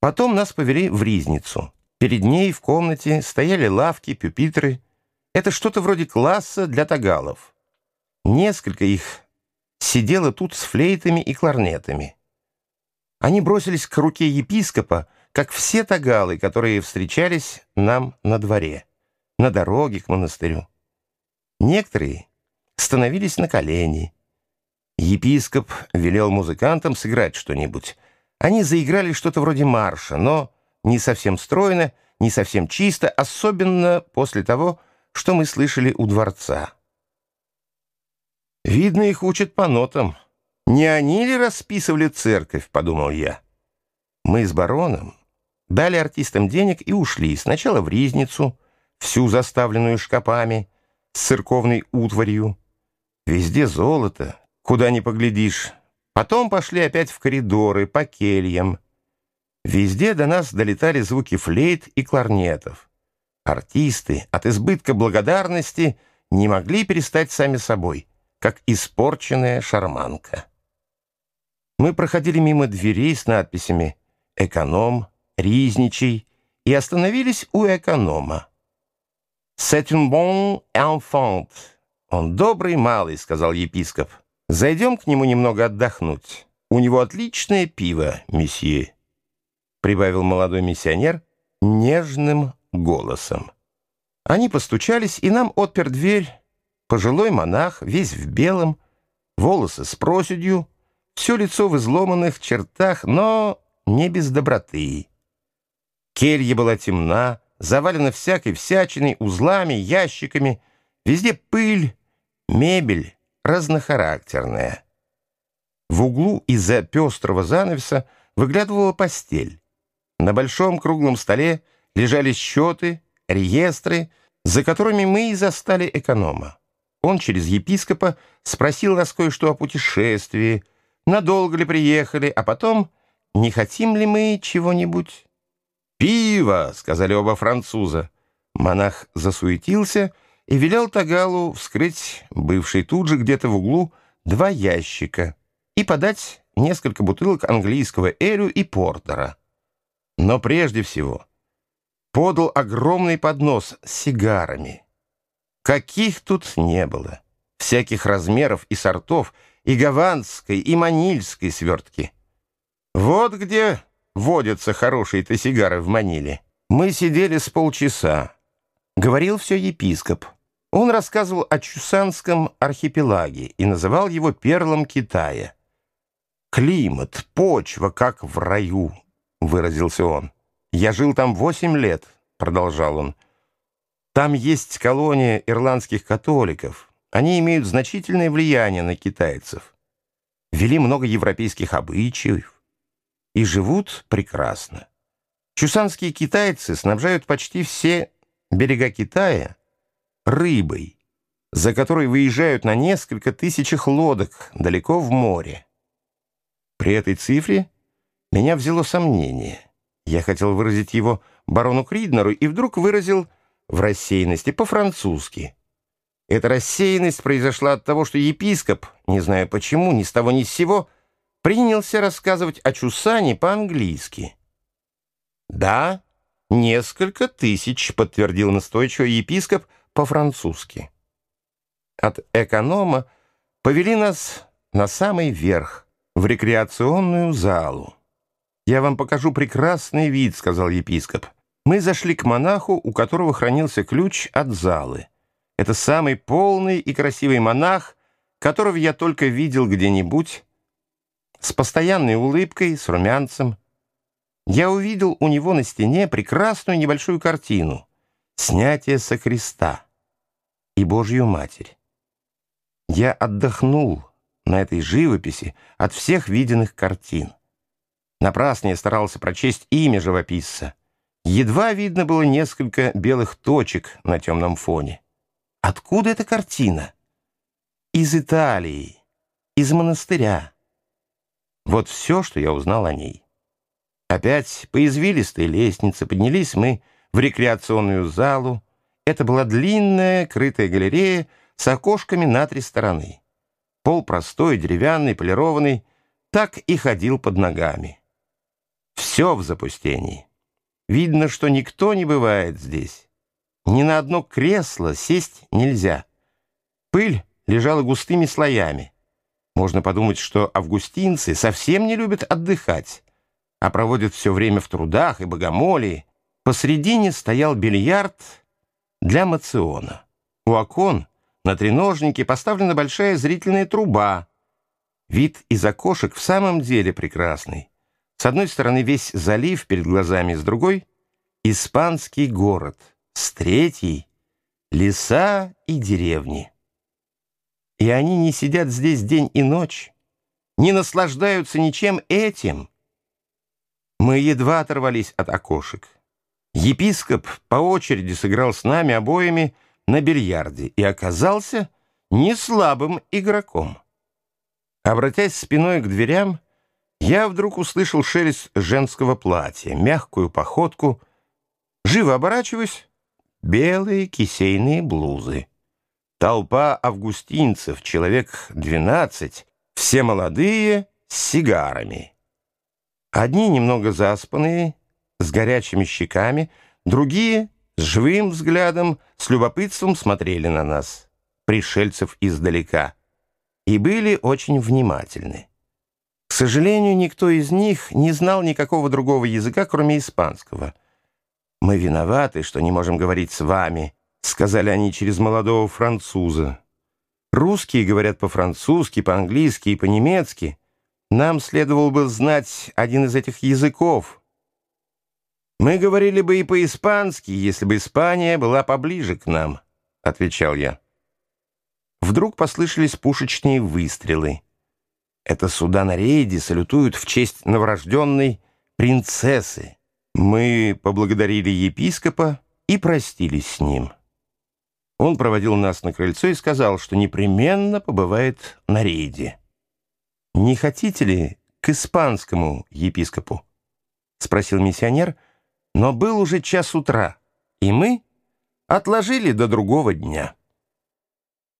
Потом нас повели в ризницу. Перед ней в комнате стояли лавки, пюпитры. Это что-то вроде класса для тагалов. Несколько их сидело тут с флейтами и кларнетами. Они бросились к руке епископа, как все тагалы, которые встречались нам на дворе, на дороге к монастырю. Некоторые становились на колени. Епископ велел музыкантам сыграть что-нибудь. Они заиграли что-то вроде марша, но не совсем стройно, не совсем чисто, особенно после того, что мы слышали у дворца. «Видно, их учат по нотам. Не они ли расписывали церковь?» — подумал я. Мы с бароном дали артистам денег и ушли. Сначала в Ризницу, всю заставленную шкапами, с церковной утварью. Везде золото, куда ни поглядишь. Потом пошли опять в коридоры, по кельям. Везде до нас долетали звуки флейт и кларнетов. Артисты от избытка благодарности не могли перестать сами собой, как испорченная шарманка. Мы проходили мимо дверей с надписями «Эконом», «Ризничий» и остановились у эконома. «C'est un bon enfant». «Он добрый малый», — сказал епископ. «Зайдем к нему немного отдохнуть. У него отличное пиво, месье» прибавил молодой миссионер нежным голосом. Они постучались, и нам отпер дверь пожилой монах, весь в белом, волосы с проседью, все лицо в изломанных чертах, но не без доброты. Келья была темна, завалена всякой всячиной, узлами, ящиками, везде пыль, мебель разнохарактерная. В углу из-за пестрого занавеса выглядывала постель. На большом круглом столе лежали счеты, реестры, за которыми мы и застали эконома. Он через епископа спросил нас кое-что о путешествии, надолго ли приехали, а потом, не хотим ли мы чего-нибудь. «Пиво!» — сказали оба француза. Монах засуетился велел Тагалу вскрыть бывший тут же где-то в углу два ящика и подать несколько бутылок английского элю и портера. Но прежде всего подал огромный поднос с сигарами. Каких тут не было. Всяких размеров и сортов, и гаванской, и манильской свертки. Вот где водятся хорошие-то сигары в Маниле. Мы сидели с полчаса. Говорил все епископ. Он рассказывал о Чусанском архипелаге и называл его перлом Китая. Климат, почва, как в раю, — выразился он. «Я жил там восемь лет», — продолжал он. «Там есть колония ирландских католиков. Они имеют значительное влияние на китайцев. Вели много европейских обычаев и живут прекрасно. Чусанские китайцы снабжают почти все берега Китая рыбой, за которой выезжают на несколько тысячах лодок далеко в море. При этой цифре меня взяло сомнение. Я хотел выразить его барону Криднеру и вдруг выразил в рассеянности по-французски. Эта рассеянность произошла от того, что епископ, не знаю почему, ни с того ни с сего, принялся рассказывать о Чусане по-английски. «Да, несколько тысяч», — подтвердил настойчиво епископ по-французски. От эконома повели нас на самый верх, в рекреационную залу. «Я вам покажу прекрасный вид», — сказал епископ. Мы зашли к монаху, у которого хранился ключ от залы. Это самый полный и красивый монах, которого я только видел где-нибудь, с постоянной улыбкой, с румянцем. Я увидел у него на стене прекрасную небольшую картину «Снятие со креста» и Божью Матерь. Я отдохнул на этой живописи от всех виденных картин. Напрасно я старался прочесть имя живописца. Едва видно было несколько белых точек на темном фоне. Откуда эта картина? Из Италии, из монастыря. Вот все, что я узнал о ней. Опять по извилистой лестнице поднялись мы в рекреационную залу. Это была длинная крытая галерея с окошками на три стороны. Пол простой, деревянный, полированный, так и ходил под ногами. Все в запустении. Видно, что никто не бывает здесь. Ни на одно кресло сесть нельзя. Пыль лежала густыми слоями. Можно подумать, что августинцы совсем не любят отдыхать, а проводят все время в трудах и богомолии. Посредине стоял бильярд для мациона. У окон на треножнике поставлена большая зрительная труба. Вид из окошек в самом деле прекрасный. С одной стороны весь залив перед глазами, с другой — испанский город, с третьей — леса и деревни. И они не сидят здесь день и ночь, не наслаждаются ничем этим. Мы едва оторвались от окошек. Епископ по очереди сыграл с нами обоими на бильярде и оказался не слабым игроком. Обратясь спиной к дверям, я вдруг услышал шелест женского платья, мягкую походку. Живо оборачиваюсь — белые кисейные блузы. Толпа августинцев, человек двенадцать, все молодые, с сигарами. Одни немного заспанные, с горячими щеками, другие с живым взглядом, с любопытством смотрели на нас, пришельцев издалека, и были очень внимательны. К сожалению, никто из них не знал никакого другого языка, кроме испанского. «Мы виноваты, что не можем говорить с вами», — сказали они через молодого француза. «Русские говорят по-французски, по-английски и по-немецки. Нам следовало бы знать один из этих языков». «Мы говорили бы и по-испански, если бы Испания была поближе к нам», — отвечал я. Вдруг послышались пушечные выстрелы. Это суда на рейде салютуют в честь новорожденной принцессы. Мы поблагодарили епископа и простились с ним. Он проводил нас на крыльцо и сказал, что непременно побывает на рейде. «Не хотите ли к испанскому епископу?» — спросил миссионер, но был уже час утра, и мы отложили до другого дня.